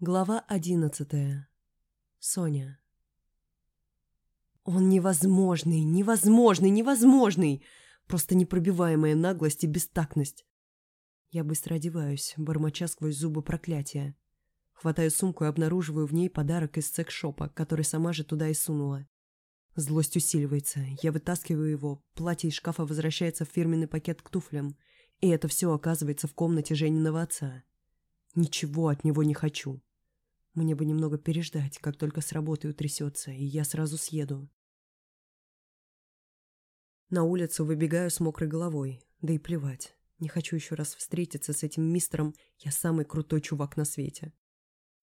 Глава одиннадцатая. Соня. Он невозможный, невозможный, невозможный! Просто непробиваемая наглость и бестактность. Я быстро одеваюсь, бормоча сквозь зубы проклятия. Хватаю сумку и обнаруживаю в ней подарок из секс-шопа, который сама же туда и сунула. Злость усиливается. Я вытаскиваю его, платье из шкафа возвращается в фирменный пакет к туфлям. И это все оказывается в комнате Жениного отца. Ничего от него не хочу. Мне бы немного переждать, как только с работы утрясется, и я сразу съеду. На улицу выбегаю с мокрой головой, да и плевать. Не хочу еще раз встретиться с этим мистером, я самый крутой чувак на свете.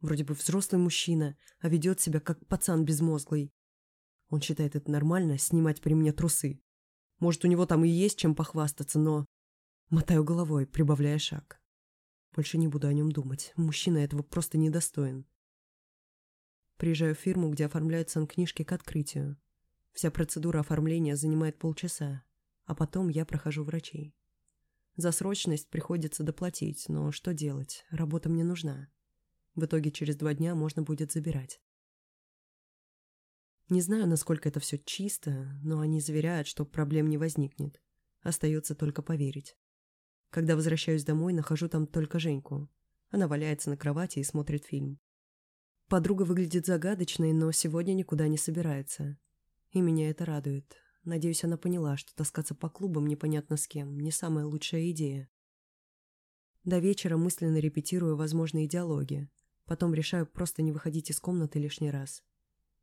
Вроде бы взрослый мужчина, а ведет себя как пацан безмозглый. Он считает это нормально, снимать при мне трусы. Может, у него там и есть чем похвастаться, но... Мотаю головой, прибавляя шаг. Больше не буду о нем думать. Мужчина этого просто недостоин. Приезжаю в фирму, где оформляют санкнижки к открытию. Вся процедура оформления занимает полчаса, а потом я прохожу врачей. За срочность приходится доплатить, но что делать, работа мне нужна. В итоге через два дня можно будет забирать. Не знаю, насколько это все чисто, но они заверяют, что проблем не возникнет. Остается только поверить. Когда возвращаюсь домой, нахожу там только Женьку. Она валяется на кровати и смотрит фильм. Подруга выглядит загадочной, но сегодня никуда не собирается. И меня это радует. Надеюсь, она поняла, что таскаться по клубам непонятно с кем – не самая лучшая идея. До вечера мысленно репетирую возможные диалоги. Потом решаю просто не выходить из комнаты лишний раз.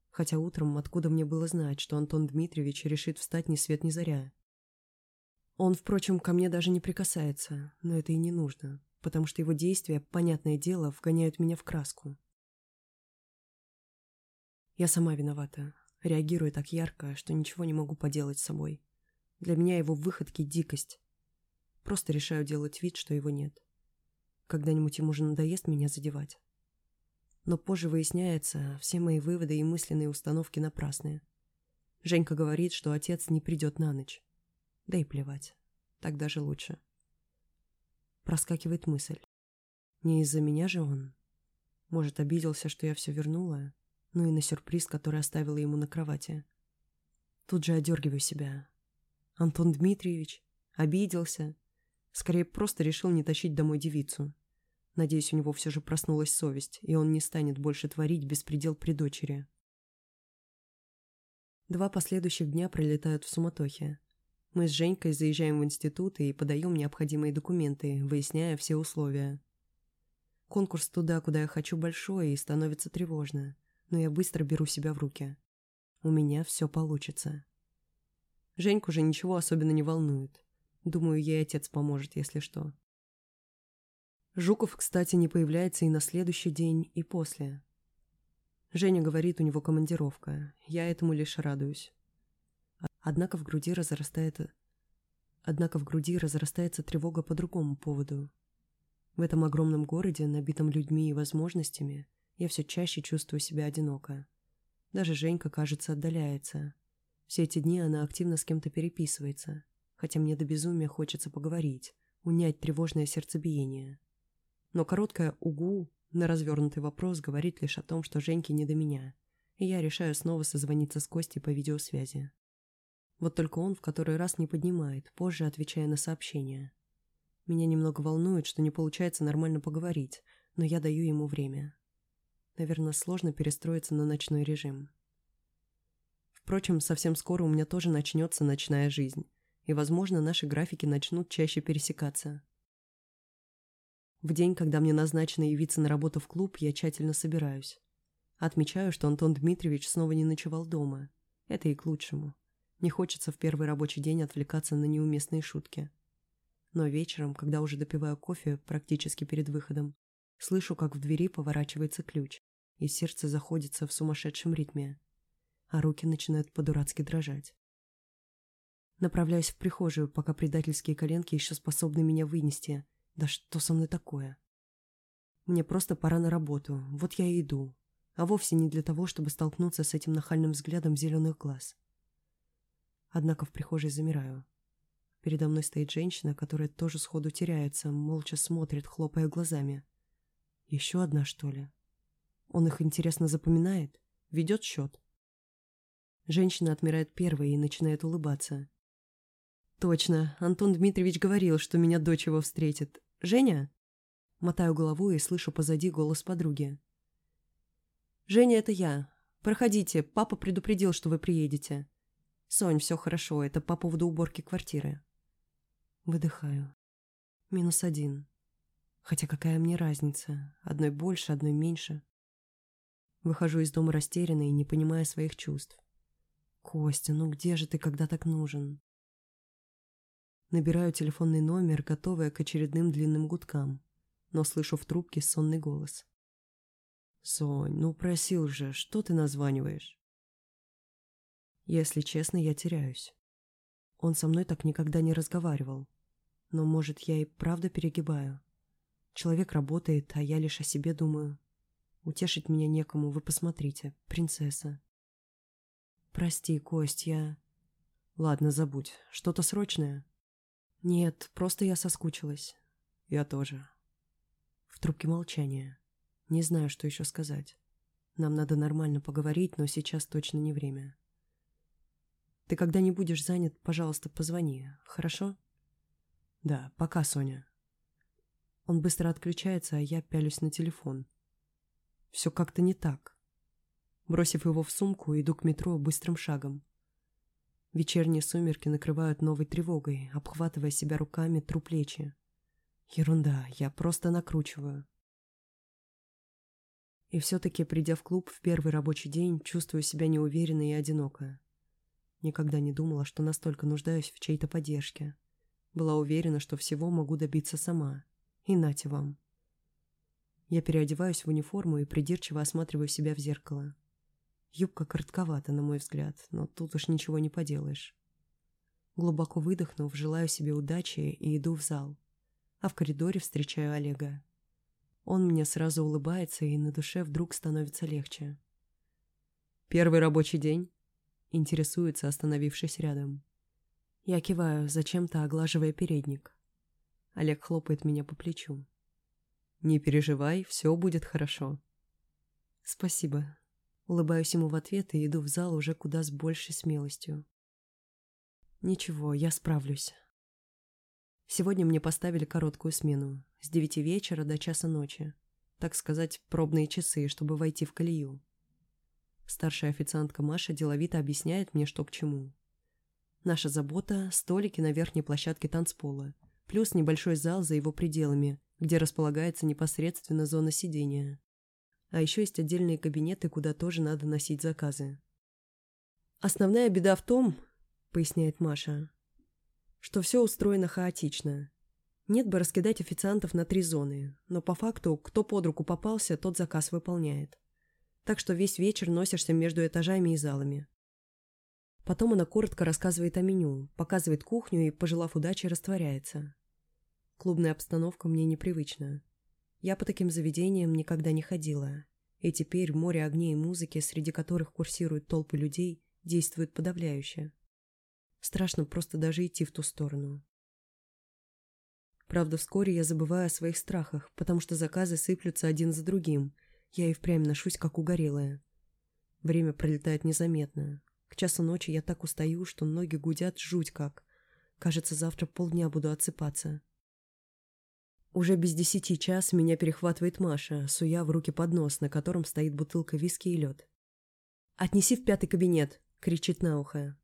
Хотя утром откуда мне было знать, что Антон Дмитриевич решит встать ни свет ни заря? Он, впрочем, ко мне даже не прикасается, но это и не нужно, потому что его действия, понятное дело, вгоняют меня в краску. Я сама виновата. Реагирую так ярко, что ничего не могу поделать с собой. Для меня его выходки – дикость. Просто решаю делать вид, что его нет. Когда-нибудь ему же надоест меня задевать. Но позже выясняется, все мои выводы и мысленные установки напрасные. Женька говорит, что отец не придет на ночь. Да и плевать. Так даже лучше. Проскакивает мысль. Не из-за меня же он. Может, обиделся, что я все вернула? ну и на сюрприз, который оставила ему на кровати. Тут же одергиваю себя. Антон Дмитриевич обиделся. Скорее, просто решил не тащить домой девицу. Надеюсь, у него все же проснулась совесть, и он не станет больше творить беспредел при дочери. Два последующих дня пролетают в суматохе. Мы с Женькой заезжаем в институт и подаем необходимые документы, выясняя все условия. Конкурс туда, куда я хочу, большой, и становится тревожно но я быстро беру себя в руки. У меня все получится. Женьку же ничего особенно не волнует. Думаю, ей отец поможет, если что. Жуков, кстати, не появляется и на следующий день, и после. Женя говорит, у него командировка. Я этому лишь радуюсь. Однако в груди разрастает... Однако в груди разрастается тревога по другому поводу. В этом огромном городе, набитом людьми и возможностями, я все чаще чувствую себя одиноко. Даже Женька, кажется, отдаляется. Все эти дни она активно с кем-то переписывается, хотя мне до безумия хочется поговорить, унять тревожное сердцебиение. Но короткое «угу» на развернутый вопрос говорит лишь о том, что Женьке не до меня, и я решаю снова созвониться с Костей по видеосвязи. Вот только он в который раз не поднимает, позже отвечая на сообщения. Меня немного волнует, что не получается нормально поговорить, но я даю ему время. Наверное, сложно перестроиться на ночной режим. Впрочем, совсем скоро у меня тоже начнется ночная жизнь, и, возможно, наши графики начнут чаще пересекаться. В день, когда мне назначено явиться на работу в клуб, я тщательно собираюсь. Отмечаю, что Антон Дмитриевич снова не ночевал дома. Это и к лучшему. Не хочется в первый рабочий день отвлекаться на неуместные шутки. Но вечером, когда уже допиваю кофе практически перед выходом, слышу, как в двери поворачивается ключ и сердце заходится в сумасшедшем ритме, а руки начинают по-дурацки дрожать. Направляюсь в прихожую, пока предательские коленки еще способны меня вынести. Да что со мной такое? Мне просто пора на работу, вот я и иду, а вовсе не для того, чтобы столкнуться с этим нахальным взглядом зеленых глаз. Однако в прихожей замираю. Передо мной стоит женщина, которая тоже сходу теряется, молча смотрит, хлопая глазами. Еще одна, что ли? Он их, интересно, запоминает? Ведет счет? Женщина отмирает первой и начинает улыбаться. «Точно, Антон Дмитриевич говорил, что меня дочь его встретит. Женя?» Мотаю головой и слышу позади голос подруги. «Женя, это я. Проходите, папа предупредил, что вы приедете. Сонь, все хорошо, это по поводу уборки квартиры». Выдыхаю. Минус один. Хотя какая мне разница? Одной больше, одной меньше. Выхожу из дома растерянной, не понимая своих чувств. «Костя, ну где же ты, когда так нужен?» Набираю телефонный номер, готовая к очередным длинным гудкам, но слышу в трубке сонный голос. «Сонь, ну просил же, что ты названиваешь?» Если честно, я теряюсь. Он со мной так никогда не разговаривал. Но, может, я и правда перегибаю. Человек работает, а я лишь о себе думаю. Утешить меня некому, вы посмотрите, принцесса. Прости, Кость, я... Ладно, забудь. Что-то срочное? Нет, просто я соскучилась. Я тоже. В трубке молчание. Не знаю, что еще сказать. Нам надо нормально поговорить, но сейчас точно не время. Ты когда не будешь занят, пожалуйста, позвони, хорошо? Да, пока, Соня. Он быстро отключается, а я пялюсь на телефон. Все как-то не так. Бросив его в сумку, иду к метро быстрым шагом. Вечерние сумерки накрывают новой тревогой, обхватывая себя руками тру плечи. Ерунда, я просто накручиваю. И все-таки, придя в клуб в первый рабочий день, чувствую себя неуверенно и одиноко. Никогда не думала, что настолько нуждаюсь в чьей-то поддержке. Была уверена, что всего могу добиться сама. И нате вам. Я переодеваюсь в униформу и придирчиво осматриваю себя в зеркало. Юбка коротковата, на мой взгляд, но тут уж ничего не поделаешь. Глубоко выдохнув, желаю себе удачи и иду в зал. А в коридоре встречаю Олега. Он мне сразу улыбается, и на душе вдруг становится легче. «Первый рабочий день?» — интересуется, остановившись рядом. Я киваю, зачем-то оглаживая передник. Олег хлопает меня по плечу. «Не переживай, все будет хорошо». «Спасибо», Улыбаюсь ему в ответ и иду в зал уже куда с большей смелостью. Ничего, я справлюсь. Сегодня мне поставили короткую смену. С девяти вечера до часа ночи. Так сказать, пробные часы, чтобы войти в колею. Старшая официантка Маша деловито объясняет мне, что к чему. Наша забота – столики на верхней площадке танцпола, плюс небольшой зал за его пределами, где располагается непосредственно зона сидения. А еще есть отдельные кабинеты, куда тоже надо носить заказы. «Основная беда в том, — поясняет Маша, — что все устроено хаотично. Нет бы раскидать официантов на три зоны, но по факту, кто под руку попался, тот заказ выполняет. Так что весь вечер носишься между этажами и залами. Потом она коротко рассказывает о меню, показывает кухню и, пожелав удачи, растворяется. Клубная обстановка мне непривычна. Я по таким заведениям никогда не ходила, и теперь море огней и музыки, среди которых курсируют толпы людей, действует подавляюще. Страшно просто даже идти в ту сторону. Правда, вскоре я забываю о своих страхах, потому что заказы сыплются один за другим. Я и впрямь ношусь, как угорелая. Время пролетает незаметно. К часу ночи я так устаю, что ноги гудят жуть как. Кажется, завтра полдня буду отсыпаться. Уже без десяти час меня перехватывает Маша, суя в руки поднос, на котором стоит бутылка виски и лед. «Отнеси в пятый кабинет!» — кричит на ухо.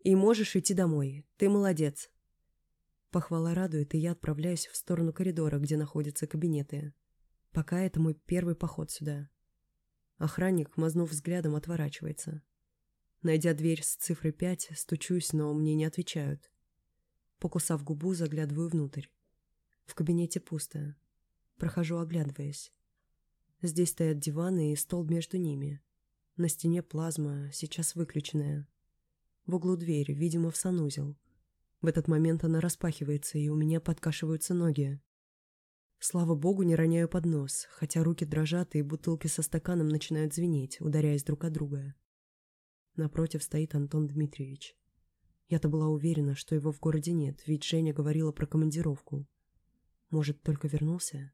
«И можешь идти домой. Ты молодец!» Похвала радует, и я отправляюсь в сторону коридора, где находятся кабинеты. Пока это мой первый поход сюда. Охранник, мазнув взглядом, отворачивается. Найдя дверь с цифрой пять, стучусь, но мне не отвечают. Покусав губу, заглядываю внутрь. В кабинете пусто. Прохожу, оглядываясь. Здесь стоят диваны и стол между ними. На стене плазма, сейчас выключенная. В углу дверь, видимо, в санузел. В этот момент она распахивается, и у меня подкашиваются ноги. Слава богу, не роняю поднос, хотя руки дрожат, и бутылки со стаканом начинают звенеть, ударяясь друг от друга. Напротив стоит Антон Дмитриевич. Я-то была уверена, что его в городе нет, ведь Женя говорила про командировку. Может, только вернулся?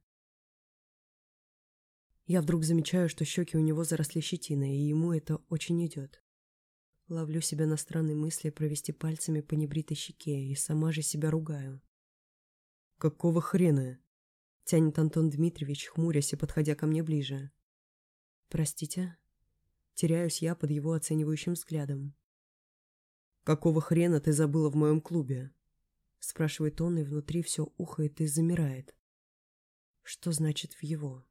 Я вдруг замечаю, что щеки у него заросли щетиной, и ему это очень идет. Ловлю себя на странной мысли провести пальцами по небритой щеке и сама же себя ругаю. «Какого хрена?» — тянет Антон Дмитриевич, хмурясь и подходя ко мне ближе. «Простите?» Теряюсь я под его оценивающим взглядом. «Какого хрена ты забыла в моем клубе?» Спрашивает он, и внутри все ухает и замирает. Что значит в его?